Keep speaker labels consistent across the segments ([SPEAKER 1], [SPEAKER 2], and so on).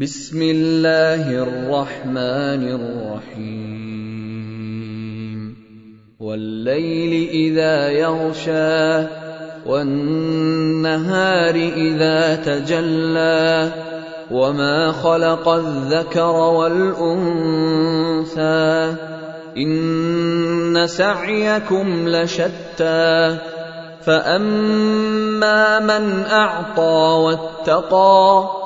[SPEAKER 1] بسم الله الرحمن الرحيم. والليل إذا يغشى والنهار إذا تجلى وما خلق الذكر والأنثى. إن سعيكم لشتى. فأما من أعطى واتقى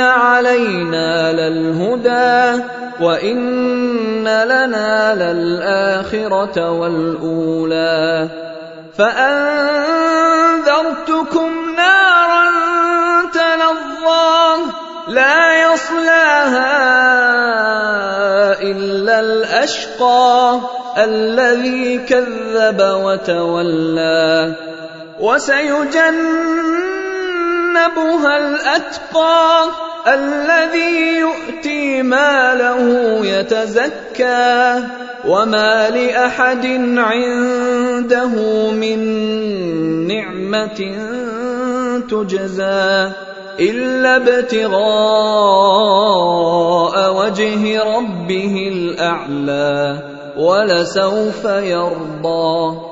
[SPEAKER 1] علينا للهدى وان لنا للاخره والاولى فانذرتكم نارا تلظى لا يصلاها الا الاشقى الذي كذب وتولى وسيجنبها الاتقى الذي يؤتي ماله يتزكى وما لاحد عنده من نعمه تجزى الا ابتغاء وجه ربه الاعلى ولسوف يرضى